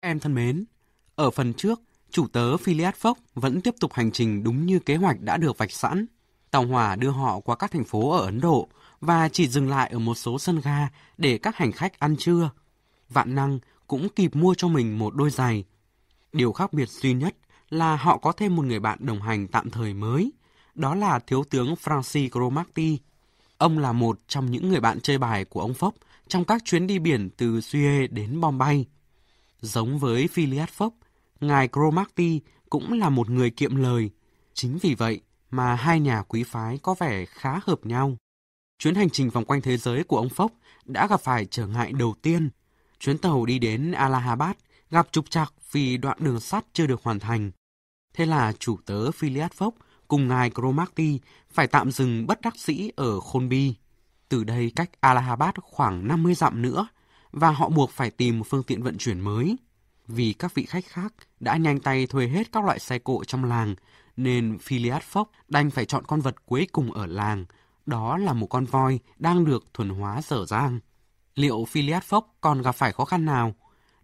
Em thân mến, ở phần trước, chủ tớ Philiad Phốc vẫn tiếp tục hành trình đúng như kế hoạch đã được vạch sẵn. Tàu hỏa đưa họ qua các thành phố ở Ấn Độ và chỉ dừng lại ở một số sân ga để các hành khách ăn trưa. Vạn năng cũng kịp mua cho mình một đôi giày. Điều khác biệt duy nhất là họ có thêm một người bạn đồng hành tạm thời mới. Đó là thiếu tướng Francis Cromarty. Ông là một trong những người bạn chơi bài của ông Phốc trong các chuyến đi biển từ Suez đến Bombay. Giống với Philiad Phốc, ngài Cromarty cũng là một người kiệm lời. Chính vì vậy mà hai nhà quý phái có vẻ khá hợp nhau. Chuyến hành trình vòng quanh thế giới của ông Phốc đã gặp phải trở ngại đầu tiên. Chuyến tàu đi đến Allahabad gặp trục trặc vì đoạn đường sắt chưa được hoàn thành. Thế là chủ tớ Philiad Phốc cùng ngài Cromarty phải tạm dừng bất đắc dĩ ở Khonbi. Từ đây cách Allahabad khoảng 50 dặm nữa và họ buộc phải tìm một phương tiện vận chuyển mới. Vì các vị khách khác đã nhanh tay thuê hết các loại xe cộ trong làng, nên Phileas Fogg đành phải chọn con vật cuối cùng ở làng, đó là một con voi đang được thuần hóa dở dang. Liệu Phileas Fogg còn gặp phải khó khăn nào?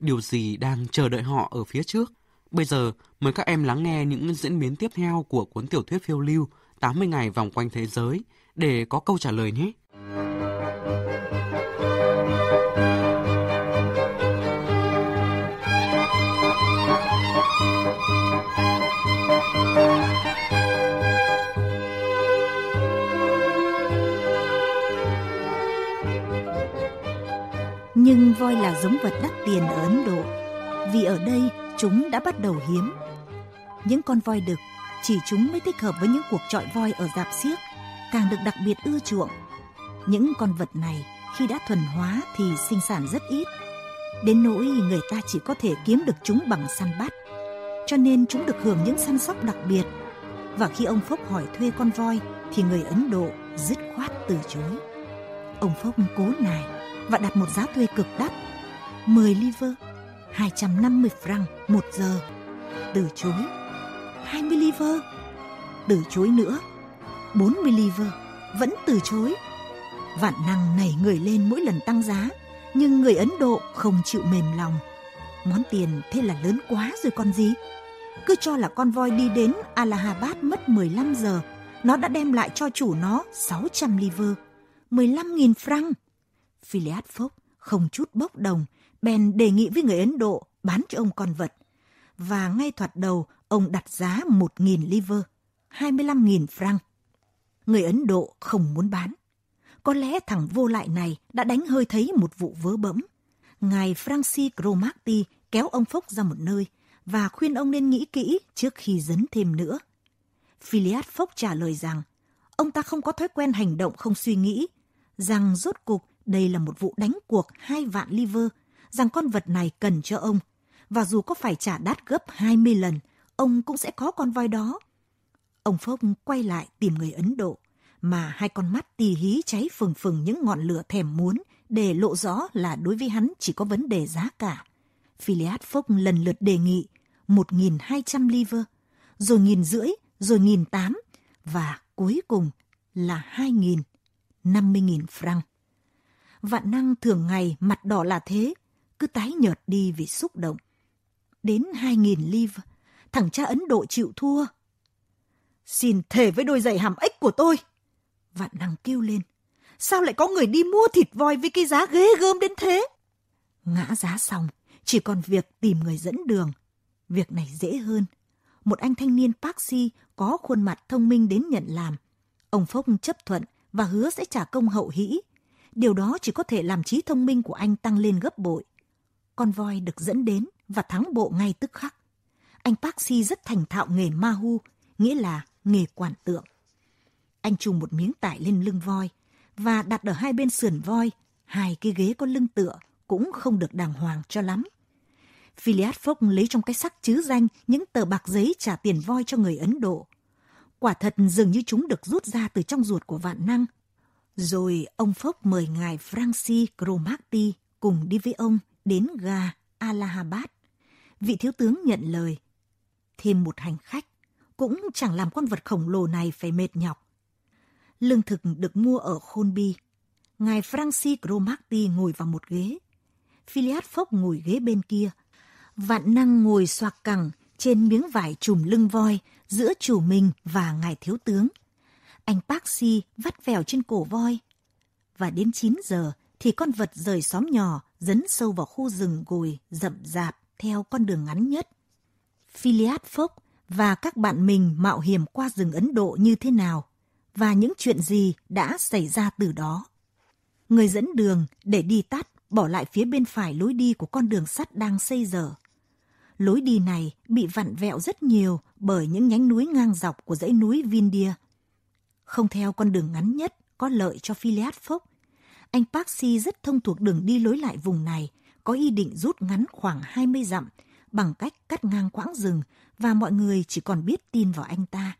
Điều gì đang chờ đợi họ ở phía trước? Bây giờ, mời các em lắng nghe những diễn biến tiếp theo của cuốn tiểu thuyết phiêu lưu 80 ngày vòng quanh thế giới để có câu trả lời nhé. Nhưng voi là giống vật đắt tiền ở Ấn Độ, vì ở đây chúng đã bắt đầu hiếm. Những con voi đực chỉ chúng mới thích hợp với những cuộc trọi voi ở dạp xiếc, càng được đặc biệt ưa chuộng. Những con vật này khi đã thuần hóa thì sinh sản rất ít, đến nỗi người ta chỉ có thể kiếm được chúng bằng săn bắt. Cho nên chúng được hưởng những săn sóc đặc biệt. Và khi ông Phúc hỏi thuê con voi thì người Ấn Độ dứt khoát từ chối. Ông Phúc cố nài và đặt một giá thuê cực đắt. 10 liver 250 franc một giờ. Từ chối 20 liver. Từ chối nữa 40 liver. Vẫn từ chối. Vạn năng nảy người lên mỗi lần tăng giá, nhưng người Ấn Độ không chịu mềm lòng. Món tiền thế là lớn quá rồi con gì. Cứ cho là con voi đi đến Allahabad mất 15 giờ, nó đã đem lại cho chủ nó 600 liver 15.000 franc. Phileas Fogg không chút bốc đồng, bèn đề nghị với người Ấn Độ bán cho ông con vật. Và ngay thoạt đầu, ông đặt giá 1.000 liver, 25.000 franc. Người Ấn Độ không muốn bán. Có lẽ thằng vô lại này đã đánh hơi thấy một vụ vớ bẫm. Ngài Francis Cromarty kéo ông Phúc ra một nơi và khuyên ông nên nghĩ kỹ trước khi dấn thêm nữa. Phileas Phốc trả lời rằng ông ta không có thói quen hành động không suy nghĩ, rằng rốt cục đây là một vụ đánh cuộc hai vạn liver, rằng con vật này cần cho ông. Và dù có phải trả đắt gấp 20 lần, ông cũng sẽ có con voi đó. Ông Phốc quay lại tìm người Ấn Độ, mà hai con mắt tì hí cháy phừng phừng những ngọn lửa thèm muốn để lộ rõ là đối với hắn chỉ có vấn đề giá cả. Philiad Phốc lần lượt đề nghị 1.200 liver, rồi nghìn rưỡi, rồi nghìn tám, và cuối cùng là 2.000, 50.000 franc. Vạn năng thường ngày mặt đỏ là thế, cứ tái nhợt đi vì xúc động. Đến hai nghìn liv, thằng cha Ấn Độ chịu thua. Xin thề với đôi giày hàm ếch của tôi. Vạn năng kêu lên. Sao lại có người đi mua thịt voi với cái giá ghê gớm đến thế? Ngã giá xong, chỉ còn việc tìm người dẫn đường. Việc này dễ hơn. Một anh thanh niên Parsi có khuôn mặt thông minh đến nhận làm. Ông Phúc chấp thuận và hứa sẽ trả công hậu hĩ điều đó chỉ có thể làm trí thông minh của anh tăng lên gấp bội. Con voi được dẫn đến và thắng bộ ngay tức khắc. Anh Park Si rất thành thạo nghề Mahu, nghĩa là nghề quản tượng. Anh trùng một miếng tải lên lưng voi và đặt ở hai bên sườn voi, hai cái ghế có lưng tựa cũng không được đàng hoàng cho lắm. Phileas Fogg lấy trong cái sắc chứ danh những tờ bạc giấy trả tiền voi cho người Ấn Độ. Quả thật dường như chúng được rút ra từ trong ruột của vạn năng rồi ông Phúc mời ngài Francis Cromarty cùng đi với ông đến ga Allahabad. Vị thiếu tướng nhận lời. Thêm một hành khách, cũng chẳng làm con vật khổng lồ này phải mệt nhọc. Lương thực được mua ở Khonbi. Ngài Francis Cromarty ngồi vào một ghế. Philiad Phốc ngồi ghế bên kia. Vạn năng ngồi xoạc cẳng trên miếng vải trùm lưng voi giữa chủ mình và ngài thiếu tướng. Anh Park Si vắt vẻo trên cổ voi. Và đến 9 giờ thì con vật rời xóm nhỏ, dấn sâu vào khu rừng gồi rậm rạp theo con đường ngắn nhất. Phileas Fogg và các bạn mình mạo hiểm qua rừng Ấn Độ như thế nào và những chuyện gì đã xảy ra từ đó. Người dẫn đường để đi tắt, bỏ lại phía bên phải lối đi của con đường sắt đang xây dở. Lối đi này bị vặn vẹo rất nhiều bởi những nhánh núi ngang dọc của dãy núi Vindia. Không theo con đường ngắn nhất có lợi cho Phileas Fogg, anh Parksy rất thông thuộc đường đi lối lại vùng này, có ý định rút ngắn khoảng 20 dặm bằng cách cắt ngang quãng rừng và mọi người chỉ còn biết tin vào anh ta.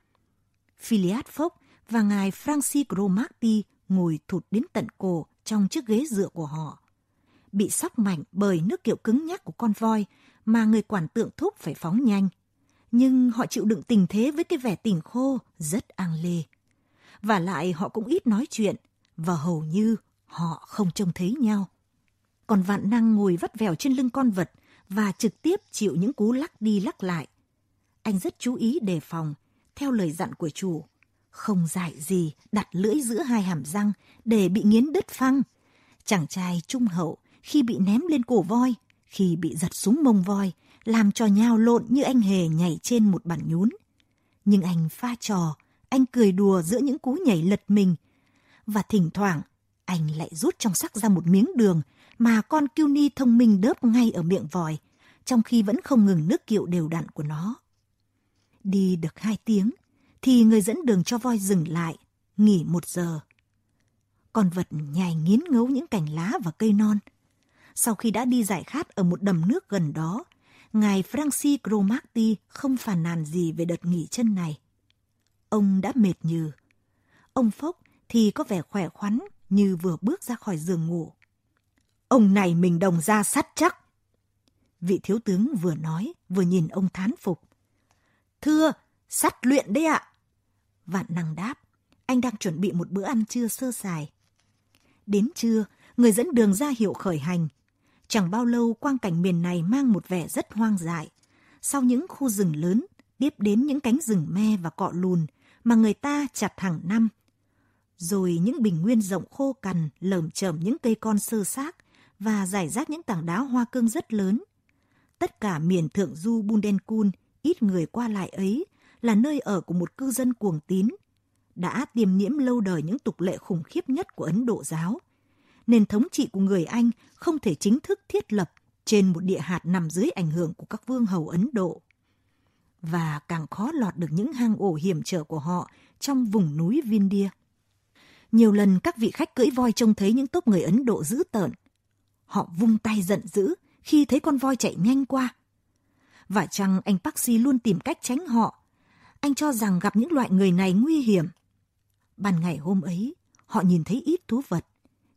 Phileas Fogg và ngài Francis Cromarty ngồi thụt đến tận cổ trong chiếc ghế dựa của họ. Bị sóc mạnh bởi nước kiệu cứng nhắc của con voi mà người quản tượng thúc phải phóng nhanh. Nhưng họ chịu đựng tình thế với cái vẻ tình khô rất ang lê. Và lại họ cũng ít nói chuyện và hầu như họ không trông thấy nhau. Còn vạn năng ngồi vắt vẻo trên lưng con vật và trực tiếp chịu những cú lắc đi lắc lại. Anh rất chú ý đề phòng, theo lời dặn của chủ. Không dại gì đặt lưỡi giữa hai hàm răng để bị nghiến đứt phăng. Chàng trai trung hậu khi bị ném lên cổ voi, khi bị giật xuống mông voi, làm cho nhào lộn như anh hề nhảy trên một bản nhún. Nhưng anh pha trò, anh cười đùa giữa những cú nhảy lật mình. Và thỉnh thoảng, anh lại rút trong sắc ra một miếng đường mà con Cuny thông minh đớp ngay ở miệng vòi, trong khi vẫn không ngừng nước kiệu đều đặn của nó. Đi được hai tiếng, thì người dẫn đường cho voi dừng lại, nghỉ một giờ. Con vật nhài nghiến ngấu những cành lá và cây non. Sau khi đã đi giải khát ở một đầm nước gần đó, ngài Francis Cromarty không phàn nàn gì về đợt nghỉ chân này. Ông đã mệt nhừ. Ông Phốc thì có vẻ khỏe khoắn như vừa bước ra khỏi giường ngủ. Ông này mình đồng ra sắt chắc. Vị thiếu tướng vừa nói, vừa nhìn ông thán phục. Thưa, sắt luyện đấy ạ. Vạn năng đáp, anh đang chuẩn bị một bữa ăn trưa sơ sài. Đến trưa, người dẫn đường ra hiệu khởi hành. Chẳng bao lâu quang cảnh miền này mang một vẻ rất hoang dại. Sau những khu rừng lớn, tiếp đến những cánh rừng me và cọ lùn mà người ta chặt hàng năm. Rồi những bình nguyên rộng khô cằn lởm chởm những cây con sơ xác và giải rác những tảng đá hoa cương rất lớn. Tất cả miền thượng du Bundenkun ít người qua lại ấy, là nơi ở của một cư dân cuồng tín, đã tiềm nhiễm lâu đời những tục lệ khủng khiếp nhất của Ấn Độ giáo. Nền thống trị của người Anh không thể chính thức thiết lập trên một địa hạt nằm dưới ảnh hưởng của các vương hầu Ấn Độ. Và càng khó lọt được những hang ổ hiểm trở của họ trong vùng núi Vindia. Nhiều lần các vị khách cưỡi voi trông thấy những tốp người Ấn Độ dữ tợn. Họ vung tay giận dữ khi thấy con voi chạy nhanh qua. Và chăng anh Paxi luôn tìm cách tránh họ anh cho rằng gặp những loại người này nguy hiểm. Ban ngày hôm ấy, họ nhìn thấy ít thú vật.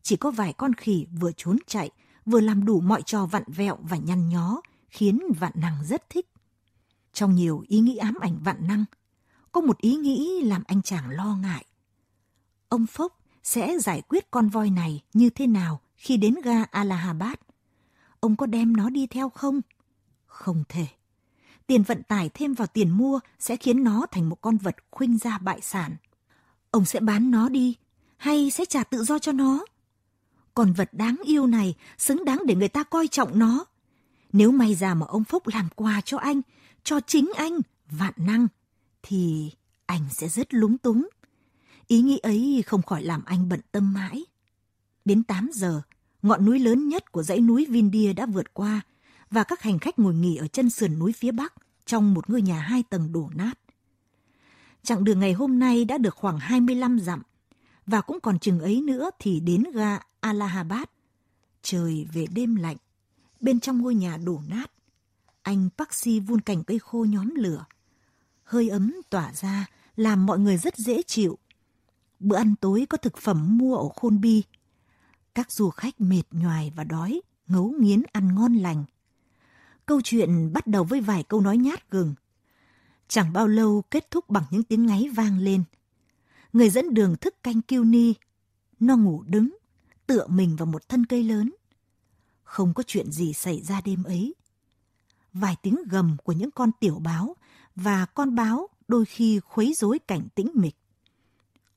Chỉ có vài con khỉ vừa trốn chạy, vừa làm đủ mọi trò vặn vẹo và nhăn nhó, khiến vạn nàng rất thích. Trong nhiều ý nghĩ ám ảnh vạn năng, có một ý nghĩ làm anh chàng lo ngại. Ông Phốc sẽ giải quyết con voi này như thế nào khi đến ga Allahabad? Ông có đem nó đi theo không? Không thể tiền vận tải thêm vào tiền mua sẽ khiến nó thành một con vật khuynh ra bại sản. Ông sẽ bán nó đi hay sẽ trả tự do cho nó? Con vật đáng yêu này xứng đáng để người ta coi trọng nó. Nếu may ra mà ông Phúc làm quà cho anh, cho chính anh, vạn năng, thì anh sẽ rất lúng túng. Ý nghĩ ấy không khỏi làm anh bận tâm mãi. Đến 8 giờ, ngọn núi lớn nhất của dãy núi Vindia đã vượt qua và các hành khách ngồi nghỉ ở chân sườn núi phía bắc trong một ngôi nhà hai tầng đổ nát. Chặng đường ngày hôm nay đã được khoảng 25 dặm và cũng còn chừng ấy nữa thì đến ga Allahabad. Trời về đêm lạnh, bên trong ngôi nhà đổ nát, anh Paxi vun cành cây khô nhóm lửa. Hơi ấm tỏa ra làm mọi người rất dễ chịu. Bữa ăn tối có thực phẩm mua ở Khôn Bi. Các du khách mệt nhoài và đói, ngấu nghiến ăn ngon lành. Câu chuyện bắt đầu với vài câu nói nhát gừng. Chẳng bao lâu kết thúc bằng những tiếng ngáy vang lên. Người dẫn đường thức canh kiêu ni. Nó ngủ đứng, tựa mình vào một thân cây lớn. Không có chuyện gì xảy ra đêm ấy vài tiếng gầm của những con tiểu báo và con báo đôi khi khuấy rối cảnh tĩnh mịch.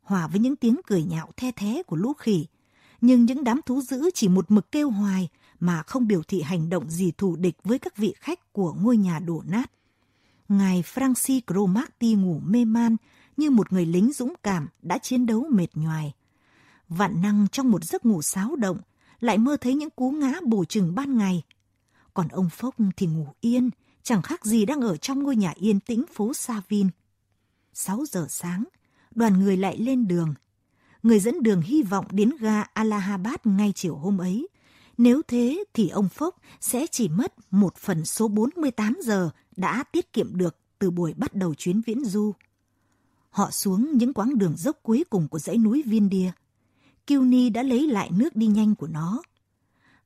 Hòa với những tiếng cười nhạo the thế của lũ khỉ, nhưng những đám thú dữ chỉ một mực kêu hoài mà không biểu thị hành động gì thù địch với các vị khách của ngôi nhà đổ nát. Ngài Francis Cromarty ngủ mê man như một người lính dũng cảm đã chiến đấu mệt nhoài. Vạn năng trong một giấc ngủ sáo động, lại mơ thấy những cú ngã bổ chừng ban ngày. Còn ông Phốc thì ngủ yên, chẳng khác gì đang ở trong ngôi nhà yên tĩnh phố Sa Vin. Sáu giờ sáng, đoàn người lại lên đường. Người dẫn đường hy vọng đến ga Allahabad ngay chiều hôm ấy. Nếu thế thì ông Phốc sẽ chỉ mất một phần số 48 giờ đã tiết kiệm được từ buổi bắt đầu chuyến viễn du. Họ xuống những quãng đường dốc cuối cùng của dãy núi Viên Đia. Kiuni đã lấy lại nước đi nhanh của nó.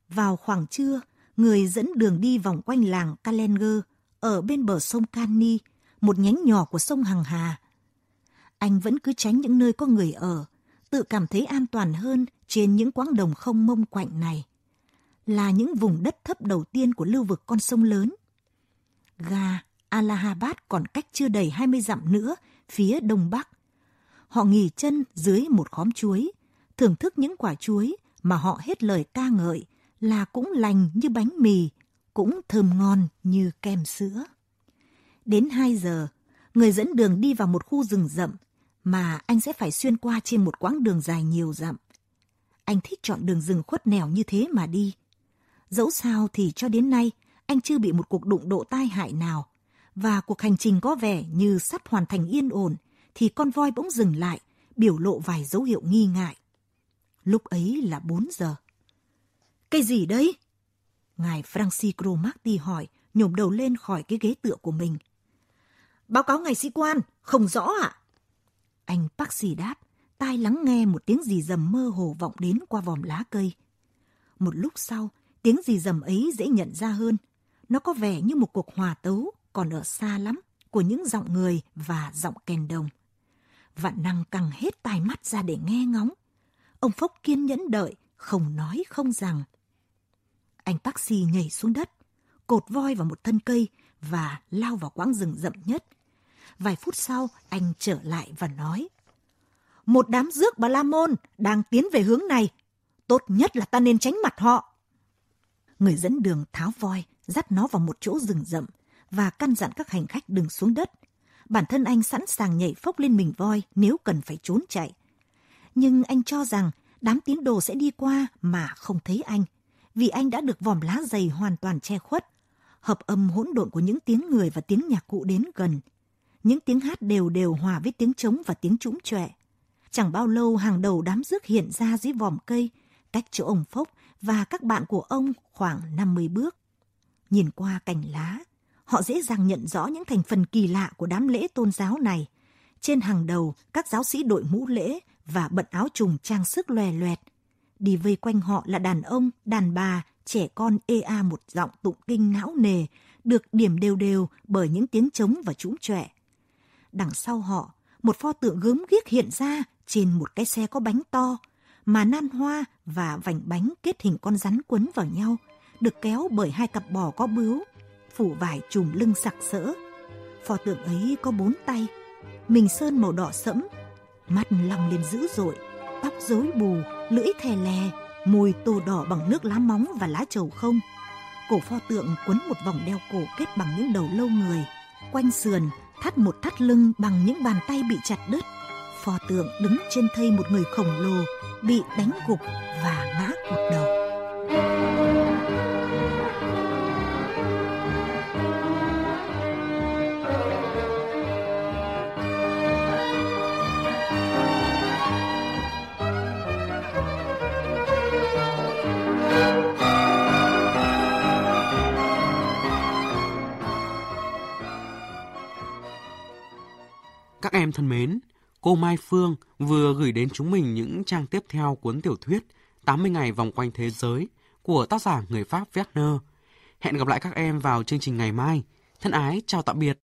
Vào khoảng trưa, người dẫn đường đi vòng quanh làng Kalenger ở bên bờ sông Kani, một nhánh nhỏ của sông Hằng Hà. Anh vẫn cứ tránh những nơi có người ở, tự cảm thấy an toàn hơn trên những quãng đồng không mông quạnh này. Là những vùng đất thấp đầu tiên của lưu vực con sông lớn. Ga Allahabad còn cách chưa đầy 20 dặm nữa phía đông bắc. Họ nghỉ chân dưới một khóm chuối, thưởng thức những quả chuối mà họ hết lời ca ngợi là cũng lành như bánh mì, cũng thơm ngon như kem sữa. Đến 2 giờ, người dẫn đường đi vào một khu rừng rậm mà anh sẽ phải xuyên qua trên một quãng đường dài nhiều dặm. Anh thích chọn đường rừng khuất nẻo như thế mà đi. Dẫu sao thì cho đến nay, anh chưa bị một cuộc đụng độ tai hại nào. Và cuộc hành trình có vẻ như sắp hoàn thành yên ổn, thì con voi bỗng dừng lại, biểu lộ vài dấu hiệu nghi ngại. Lúc ấy là 4 giờ. Cái gì đấy? Ngài Francis Cromarty hỏi, nhổm đầu lên khỏi cái ghế tựa của mình. Báo cáo ngài sĩ quan, không rõ ạ. À? Anh Paxi đáp, tai lắng nghe một tiếng gì dầm mơ hồ vọng đến qua vòm lá cây. Một lúc sau, tiếng gì dầm ấy dễ nhận ra hơn. Nó có vẻ như một cuộc hòa tấu còn ở xa lắm của những giọng người và giọng kèn đồng. Vạn năng căng hết tai mắt ra để nghe ngóng. Ông Phốc kiên nhẫn đợi, không nói không rằng. Anh taxi nhảy xuống đất, cột voi vào một thân cây và lao vào quãng rừng rậm nhất. Vài phút sau, anh trở lại và nói. Một đám rước bà La Môn đang tiến về hướng này. Tốt nhất là ta nên tránh mặt họ. Người dẫn đường tháo voi, dắt nó vào một chỗ rừng rậm và căn dặn các hành khách đừng xuống đất. Bản thân anh sẵn sàng nhảy phốc lên mình voi nếu cần phải trốn chạy. Nhưng anh cho rằng đám tín đồ sẽ đi qua mà không thấy anh, vì anh đã được vòm lá dày hoàn toàn che khuất. Hợp âm hỗn độn của những tiếng người và tiếng nhạc cụ đến gần. Những tiếng hát đều đều hòa với tiếng trống và tiếng trũng trọe. Chẳng bao lâu hàng đầu đám rước hiện ra dưới vòm cây, cách chỗ ông Phốc và các bạn của ông khoảng 50 bước. Nhìn qua cành lá, họ dễ dàng nhận rõ những thành phần kỳ lạ của đám lễ tôn giáo này. Trên hàng đầu, các giáo sĩ đội mũ lễ và bận áo trùng trang sức lòe loẹt. Đi vây quanh họ là đàn ông, đàn bà, trẻ con ê a một giọng tụng kinh não nề, được điểm đều đều bởi những tiếng trống và trũng trọe. Đằng sau họ, một pho tượng gớm ghiếc hiện ra trên một cái xe có bánh to, mà nan hoa và vành bánh kết hình con rắn quấn vào nhau, được kéo bởi hai cặp bò có bướu, phủ vải trùm lưng sặc sỡ. Pho tượng ấy có bốn tay, mình sơn màu đỏ sẫm, mắt long lên dữ dội, tóc rối bù, lưỡi thè lè, môi tô đỏ bằng nước lá móng và lá trầu không. Cổ pho tượng quấn một vòng đeo cổ kết bằng những đầu lâu người, quanh sườn thắt một thắt lưng bằng những bàn tay bị chặt đứt. Pho tượng đứng trên thây một người khổng lồ bị đánh gục và ngã cụt đầu. Các em thân mến, cô Mai Phương vừa gửi đến chúng mình những trang tiếp theo cuốn tiểu thuyết 80 ngày vòng quanh thế giới của tác giả người Pháp Werner. Hẹn gặp lại các em vào chương trình ngày mai. Thân ái, chào tạm biệt.